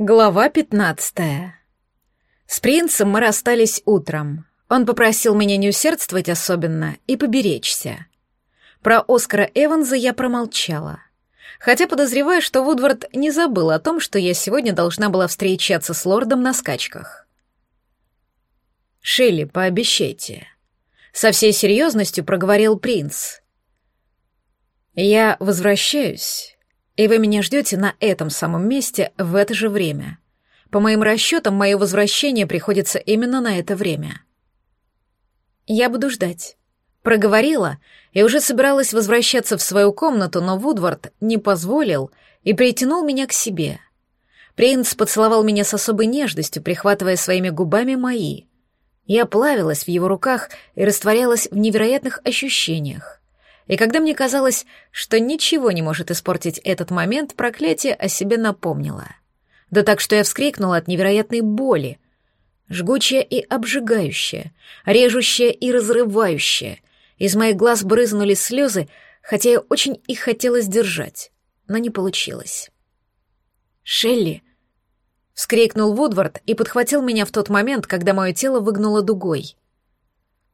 Глава пятнадцатая. С принцем мы расстались утром. Он попросил меня не усердствовать особенно и поберечься. Про Оскара Эванса я промолчала. Хотя подозреваю, что Вудвард не забыл о том, что я сегодня должна была встречаться с лордом на скачках. «Шелли, пообещайте». Со всей серьезностью проговорил принц. «Я возвращаюсь, и вы меня ждете на этом самом месте в это же время. По моим расчетам, мое возвращение приходится именно на это время. Я буду ждать. Проговорила и уже собиралась возвращаться в свою комнату, но Вудвард не позволил и притянул меня к себе. Принц поцеловал меня с особой нежностью, прихватывая своими губами мои. Я плавилась в его руках и растворялась в невероятных ощущениях. И когда мне казалось, что ничего не может испортить этот момент, проклятие о себе напомнило. Да так, что я вскрикнула от невероятной боли. Жгучая и обжигающая, режущая и разрывающая. Из моих глаз брызнули слезы, хотя я очень их хотела сдержать, но не получилось. «Шелли!» — вскрикнул Вудвард и подхватил меня в тот момент, когда мое тело выгнуло дугой.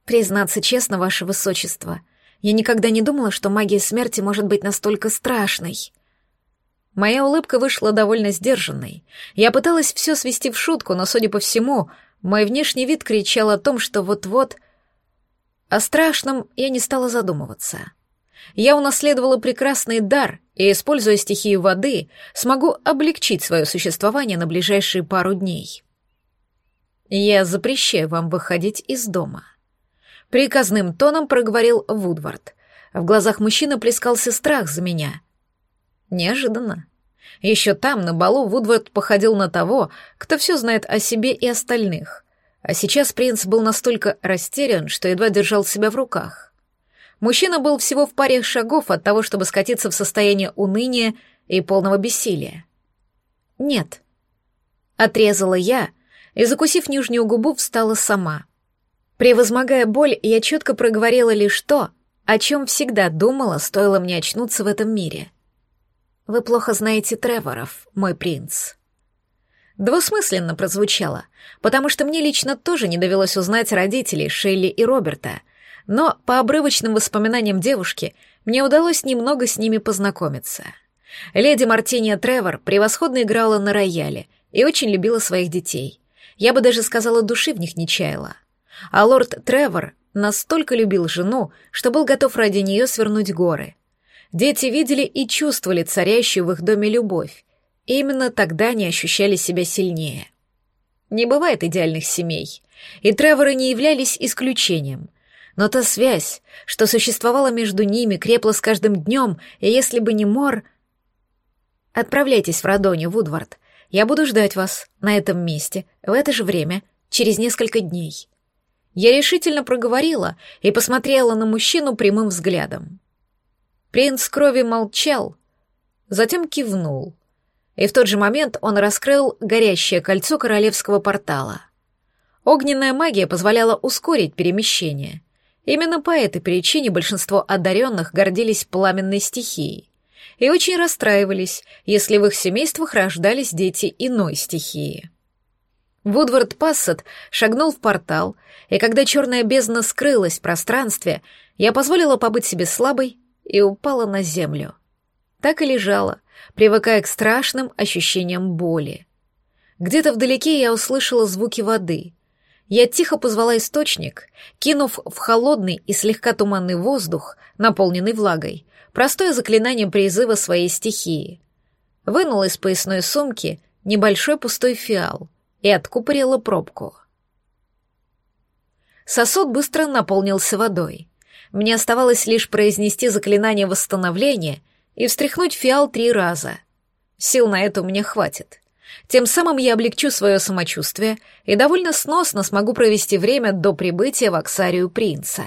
«Признаться честно, ваше высочество — я никогда не думала, что магия смерти может быть настолько страшной. Моя улыбка вышла довольно сдержанной. Я пыталась все свести в шутку, но, судя по всему, мой внешний вид кричал о том, что вот-вот... О страшном я не стала задумываться. Я унаследовала прекрасный дар и, используя стихию воды, смогу облегчить свое существование на ближайшие пару дней. Я запрещаю вам выходить из дома. Приказным тоном проговорил Вудвард. В глазах мужчины плескался страх за меня. Неожиданно. Еще там, на балу, Вудвард походил на того, кто все знает о себе и остальных. А сейчас принц был настолько растерян, что едва держал себя в руках. Мужчина был всего в паре шагов от того, чтобы скатиться в состояние уныния и полного бессилия. «Нет», — отрезала я и, закусив нижнюю губу, встала сама — Превозмогая боль, я четко проговорила лишь то, о чем всегда думала, стоило мне очнуться в этом мире. «Вы плохо знаете Треворов, мой принц». Двусмысленно прозвучало, потому что мне лично тоже не довелось узнать родителей Шелли и Роберта, но по обрывочным воспоминаниям девушки мне удалось немного с ними познакомиться. Леди Мартиния Тревор превосходно играла на рояле и очень любила своих детей. Я бы даже сказала, души в них не чаяла. А лорд Тревор настолько любил жену, что был готов ради нее свернуть горы. Дети видели и чувствовали царящую в их доме любовь, и именно тогда они ощущали себя сильнее. Не бывает идеальных семей, и Треворы не являлись исключением. Но та связь, что существовала между ними, крепла с каждым днем, и если бы не Мор... Отправляйтесь в Радоню, Вудвард. Я буду ждать вас на этом месте, в это же время, через несколько дней. Я решительно проговорила и посмотрела на мужчину прямым взглядом. Принц крови молчал, затем кивнул, и в тот же момент он раскрыл горящее кольцо королевского портала. Огненная магия позволяла ускорить перемещение. Именно по этой причине большинство одаренных гордились пламенной стихией и очень расстраивались, если в их семействах рождались дети иной стихии. Вудвард Пассет шагнул в портал, и когда черная бездна скрылась в пространстве, я позволила побыть себе слабой и упала на землю. Так и лежала, привыкая к страшным ощущениям боли. Где-то вдалеке я услышала звуки воды. Я тихо позвала источник, кинув в холодный и слегка туманный воздух, наполненный влагой, простое заклинание призыва своей стихии. Вынула из поясной сумки небольшой пустой фиал — и откупорила пробку. Сосуд быстро наполнился водой. Мне оставалось лишь произнести заклинание восстановления и встряхнуть фиал три раза. Сил на это у меня хватит. Тем самым я облегчу свое самочувствие и довольно сносно смогу провести время до прибытия в Аксарию принца.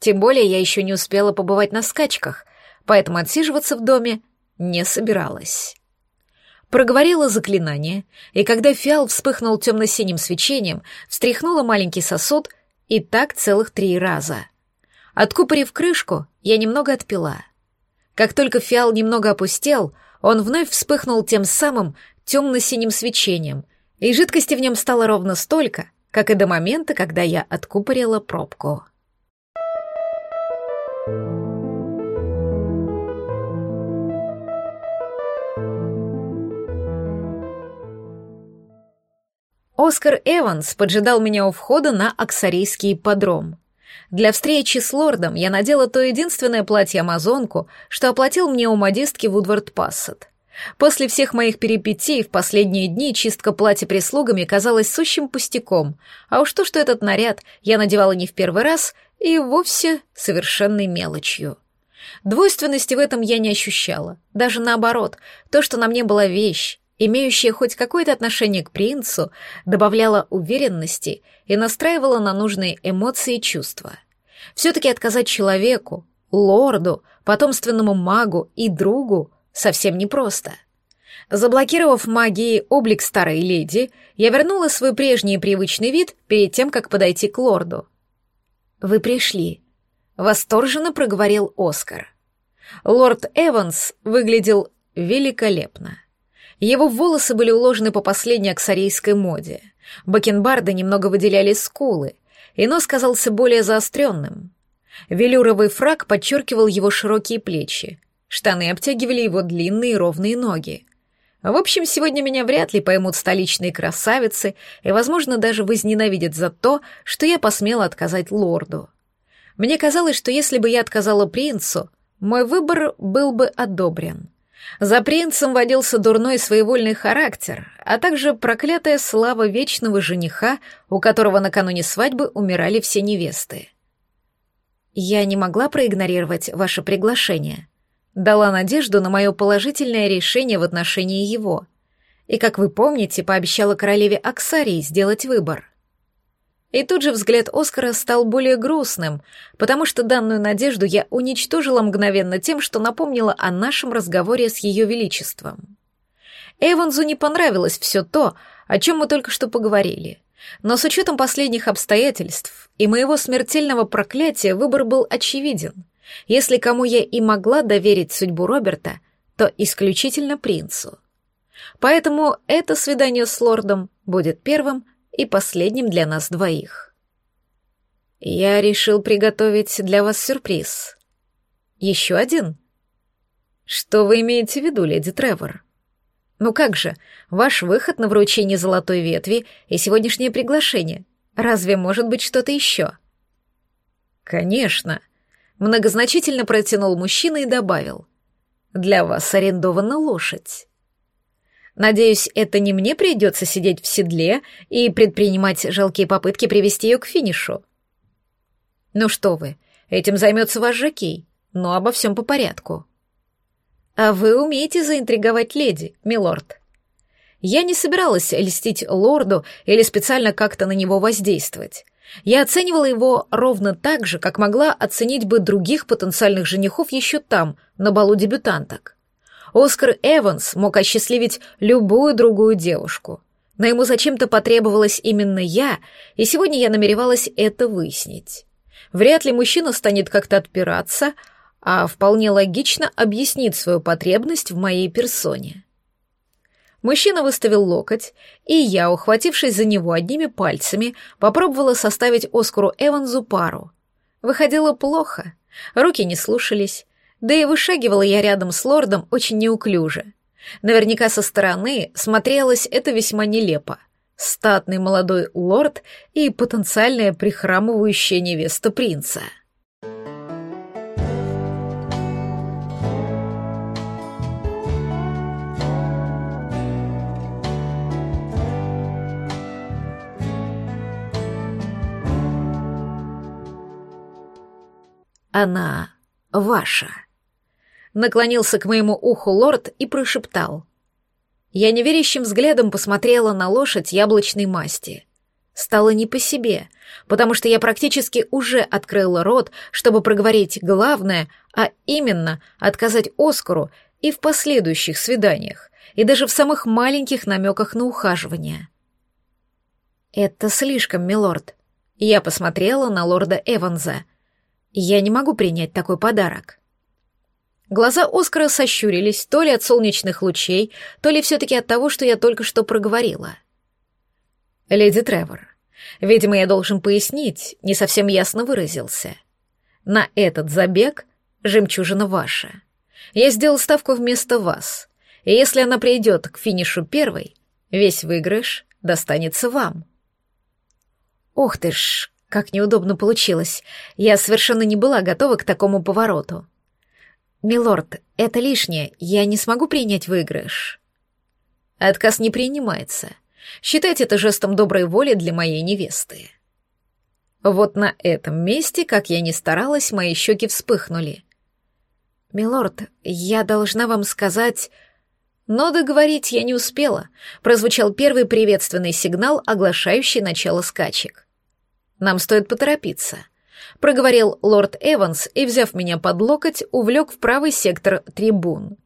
Тем более я еще не успела побывать на скачках, поэтому отсиживаться в доме не собиралась проговорила заклинание, и когда фиал вспыхнул темно-синим свечением, встряхнула маленький сосуд и так целых три раза. Откупорив крышку, я немного отпила. Как только фиал немного опустел, он вновь вспыхнул тем самым темно-синим свечением, и жидкости в нем стало ровно столько, как и до момента, когда я откупорила пробку. Оскар Эванс поджидал меня у входа на Аксарийский подром. Для встречи с лордом я надела то единственное платье-амазонку, что оплатил мне у модистки Вудвард Пассет. После всех моих перипетий в последние дни чистка платья прислугами казалась сущим пустяком, а уж то, что этот наряд я надевала не в первый раз, и вовсе совершенной мелочью. Двойственности в этом я не ощущала, даже наоборот, то, что на мне была вещь, имеющая хоть какое-то отношение к принцу, добавляла уверенности и настраивала на нужные эмоции и чувства. Все-таки отказать человеку, лорду, потомственному магу и другу совсем непросто. Заблокировав магией облик старой леди, я вернула свой прежний привычный вид перед тем, как подойти к лорду. «Вы пришли», — восторженно проговорил Оскар. Лорд Эванс выглядел великолепно. Его волосы были уложены по последней аксарийской моде. Бакенбарды немного выделяли скулы, и нос казался более заостренным. Велюровый фраг подчеркивал его широкие плечи. Штаны обтягивали его длинные ровные ноги. В общем, сегодня меня вряд ли поймут столичные красавицы и, возможно, даже возненавидят за то, что я посмела отказать лорду. Мне казалось, что если бы я отказала принцу, мой выбор был бы одобрен. За принцем водился дурной своевольный характер, а также проклятая слава вечного жениха, у которого накануне свадьбы умирали все невесты. Я не могла проигнорировать ваше приглашение. Дала надежду на мое положительное решение в отношении его. И, как вы помните, пообещала королеве Аксарии сделать выбор. И тут же взгляд Оскара стал более грустным, потому что данную надежду я уничтожила мгновенно тем, что напомнила о нашем разговоре с Ее Величеством. Эвансу не понравилось все то, о чем мы только что поговорили. Но с учетом последних обстоятельств и моего смертельного проклятия выбор был очевиден. Если кому я и могла доверить судьбу Роберта, то исключительно принцу. Поэтому это свидание с лордом будет первым, и последним для нас двоих. Я решил приготовить для вас сюрприз. Еще один? Что вы имеете в виду, леди Тревор? Ну как же, ваш выход на вручение золотой ветви и сегодняшнее приглашение. Разве может быть что-то еще? Конечно. Многозначительно протянул мужчина и добавил. Для вас арендована лошадь. Надеюсь, это не мне придется сидеть в седле и предпринимать жалкие попытки привести ее к финишу. Ну что вы, этим займется ваш жокей, но обо всем по порядку. А вы умеете заинтриговать леди, милорд. Я не собиралась льстить лорду или специально как-то на него воздействовать. Я оценивала его ровно так же, как могла оценить бы других потенциальных женихов еще там, на балу дебютанток. Оскар Эванс мог осчастливить любую другую девушку. Но ему зачем-то потребовалась именно я, и сегодня я намеревалась это выяснить. Вряд ли мужчина станет как-то отпираться, а вполне логично объяснит свою потребность в моей персоне. Мужчина выставил локоть, и я, ухватившись за него одними пальцами, попробовала составить Оскару Эвансу пару. Выходило плохо, руки не слушались, да и вышагивала я рядом с лордом очень неуклюже. Наверняка со стороны смотрелось это весьма нелепо. Статный молодой лорд и потенциальная прихрамывающая невеста принца. Она ваша наклонился к моему уху лорд и прошептал. Я неверящим взглядом посмотрела на лошадь яблочной масти. Стало не по себе, потому что я практически уже открыла рот, чтобы проговорить главное, а именно отказать Оскару и в последующих свиданиях, и даже в самых маленьких намеках на ухаживание. «Это слишком, милорд». Я посмотрела на лорда Эванса. «Я не могу принять такой подарок». Глаза Оскара сощурились то ли от солнечных лучей, то ли все-таки от того, что я только что проговорила. «Леди Тревор, видимо, я должен пояснить, не совсем ясно выразился. На этот забег жемчужина ваша. Я сделал ставку вместо вас, и если она придет к финишу первой, весь выигрыш достанется вам». «Ох ты ж, как неудобно получилось. Я совершенно не была готова к такому повороту. «Милорд, это лишнее, я не смогу принять выигрыш». «Отказ не принимается. Считайте это жестом доброй воли для моей невесты». Вот на этом месте, как я ни старалась, мои щеки вспыхнули. «Милорд, я должна вам сказать...» Но договорить я не успела. Прозвучал первый приветственный сигнал, оглашающий начало скачек. Нам стоит поторопиться проговорил лорд Эванс и, взяв меня под локоть, увлек в правый сектор трибун.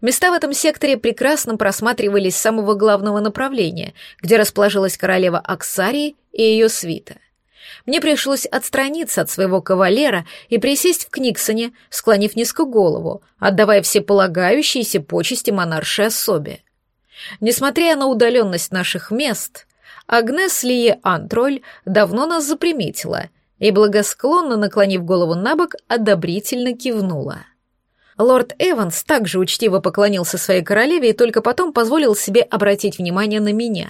Места в этом секторе прекрасно просматривались с самого главного направления, где расположилась королева Аксарии и ее свита. Мне пришлось отстраниться от своего кавалера и присесть в Книксоне, склонив низко голову, отдавая все полагающиеся почести монаршей особе. Несмотря на удаленность наших мест, Агнес Лие Антроль давно нас заприметила и, благосклонно наклонив голову на бок, одобрительно кивнула. Лорд Эванс также учтиво поклонился своей королеве и только потом позволил себе обратить внимание на меня.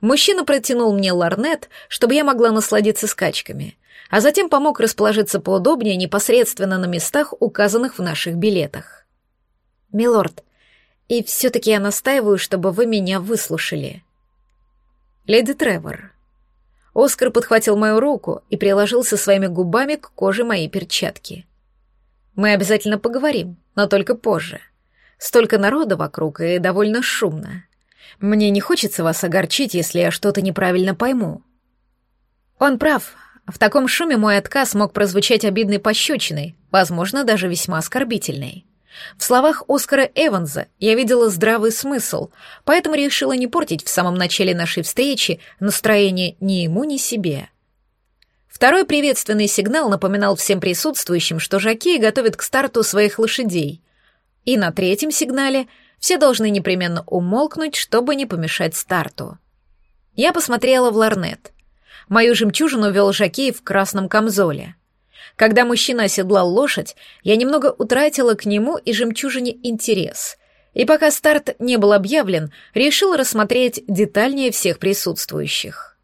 Мужчина протянул мне ларнет, чтобы я могла насладиться скачками, а затем помог расположиться поудобнее непосредственно на местах, указанных в наших билетах. «Милорд, и все-таки я настаиваю, чтобы вы меня выслушали». «Леди Тревор», Оскар подхватил мою руку и приложился своими губами к коже моей перчатки. «Мы обязательно поговорим, но только позже. Столько народа вокруг и довольно шумно. Мне не хочется вас огорчить, если я что-то неправильно пойму». Он прав. В таком шуме мой отказ мог прозвучать обидной пощечиной, возможно, даже весьма оскорбительной. В словах Оскара Эванса я видела здравый смысл, поэтому решила не портить в самом начале нашей встречи настроение ни ему, ни себе. Второй приветственный сигнал напоминал всем присутствующим, что жакеи готовят к старту своих лошадей. И на третьем сигнале все должны непременно умолкнуть, чтобы не помешать старту. Я посмотрела в ларнет. Мою жемчужину вел жакей в красном камзоле — когда мужчина оседлал лошадь, я немного утратила к нему и жемчужине интерес. И пока старт не был объявлен, решила рассмотреть детальнее всех присутствующих.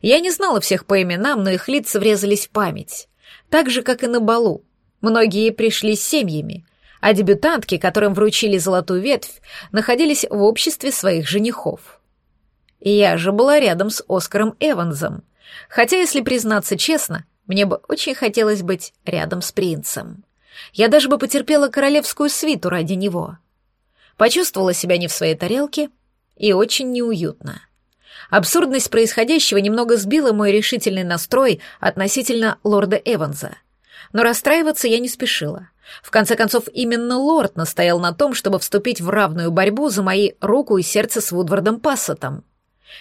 Я не знала всех по именам, но их лица врезались в память. Так же, как и на балу. Многие пришли с семьями, а дебютантки, которым вручили золотую ветвь, находились в обществе своих женихов. Я же была рядом с Оскаром Эвансом, хотя, если признаться честно, мне бы очень хотелось быть рядом с принцем. Я даже бы потерпела королевскую свиту ради него. Почувствовала себя не в своей тарелке и очень неуютно. Абсурдность происходящего немного сбила мой решительный настрой относительно лорда Эванса. Но расстраиваться я не спешила. В конце концов, именно лорд настоял на том, чтобы вступить в равную борьбу за мои руку и сердце с Вудвардом Пассетом.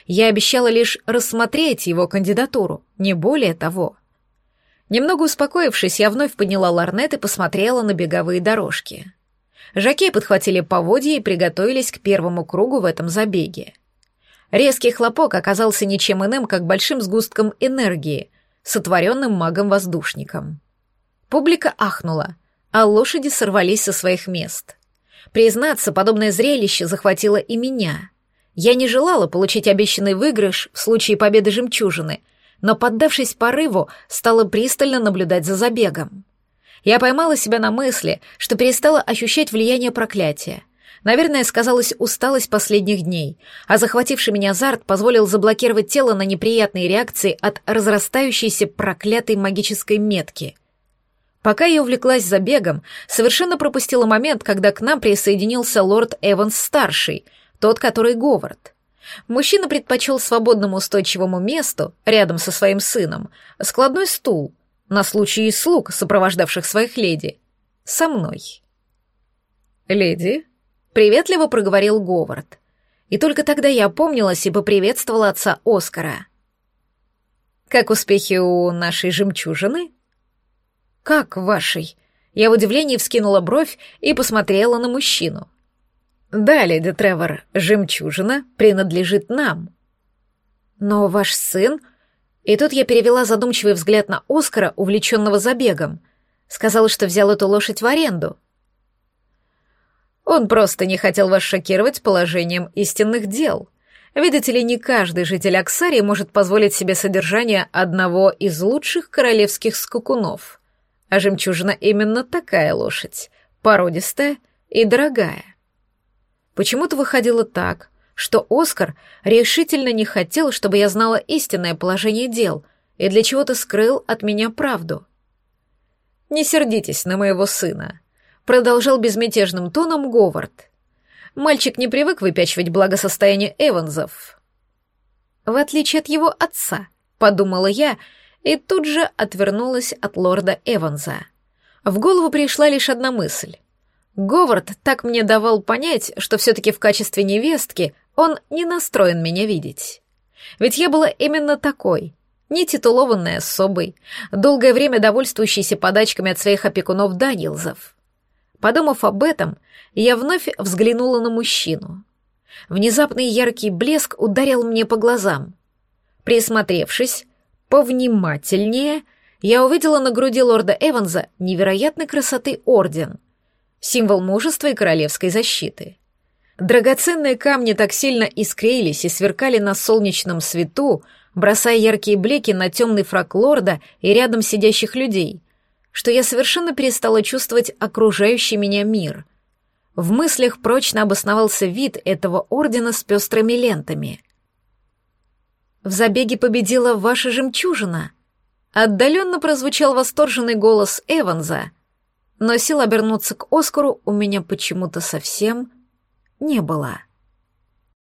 Я обещала лишь рассмотреть его кандидатуру, не более того. Немного успокоившись, я вновь подняла ларнет и посмотрела на беговые дорожки. Жакей подхватили поводья и приготовились к первому кругу в этом забеге. Резкий хлопок оказался ничем иным, как большим сгустком энергии, сотворенным магом-воздушником. Публика ахнула, а лошади сорвались со своих мест. Признаться, подобное зрелище захватило и меня. Я не желала получить обещанный выигрыш в случае победы жемчужины — но, поддавшись порыву, стала пристально наблюдать за забегом. Я поймала себя на мысли, что перестала ощущать влияние проклятия. Наверное, сказалась усталость последних дней, а захвативший меня азарт позволил заблокировать тело на неприятные реакции от разрастающейся проклятой магической метки. Пока я увлеклась забегом, совершенно пропустила момент, когда к нам присоединился лорд Эванс-старший, тот, который Говард. Мужчина предпочел свободному устойчивому месту, рядом со своим сыном, складной стул, на случай слуг, сопровождавших своих леди, со мной. «Леди?» — приветливо проговорил Говард. И только тогда я опомнилась и поприветствовала отца Оскара. «Как успехи у нашей жемчужины?» «Как вашей?» Я в удивлении вскинула бровь и посмотрела на мужчину. «Да, леди Тревор, жемчужина принадлежит нам». «Но ваш сын...» И тут я перевела задумчивый взгляд на Оскара, увлеченного забегом. Сказала, что взял эту лошадь в аренду. Он просто не хотел вас шокировать положением истинных дел. Видите ли, не каждый житель Аксарии может позволить себе содержание одного из лучших королевских скакунов. А жемчужина именно такая лошадь, породистая и дорогая. Почему-то выходило так, что Оскар решительно не хотел, чтобы я знала истинное положение дел и для чего-то скрыл от меня правду. «Не сердитесь на моего сына», продолжал безмятежным тоном Говард. Мальчик не привык выпячивать благосостояние Эванзов. В отличие от его отца, подумала я, и тут же отвернулась от лорда Эванза. В голову пришла лишь одна мысль. Говард так мне давал понять, что все-таки в качестве невестки он не настроен меня видеть. Ведь я была именно такой, нетитулованной особой, долгое время довольствующейся подачками от своих опекунов Данилзов. Подумав об этом, я вновь взглянула на мужчину. Внезапный яркий блеск ударил мне по глазам. Присмотревшись, повнимательнее, я увидела на груди лорда Эванса невероятной красоты орден, символ мужества и королевской защиты. Драгоценные камни так сильно искрились и сверкали на солнечном свету, бросая яркие блики на темный фрак лорда и рядом сидящих людей, что я совершенно перестала чувствовать окружающий меня мир. В мыслях прочно обосновался вид этого ордена с пестрыми лентами. «В забеге победила ваша жемчужина», Отдаленно прозвучал восторженный голос Эванза, но сил обернуться к Оскару у меня почему-то совсем не было.